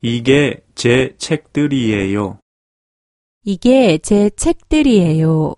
이게 제 책들이에요. 이게 제 책들이에요.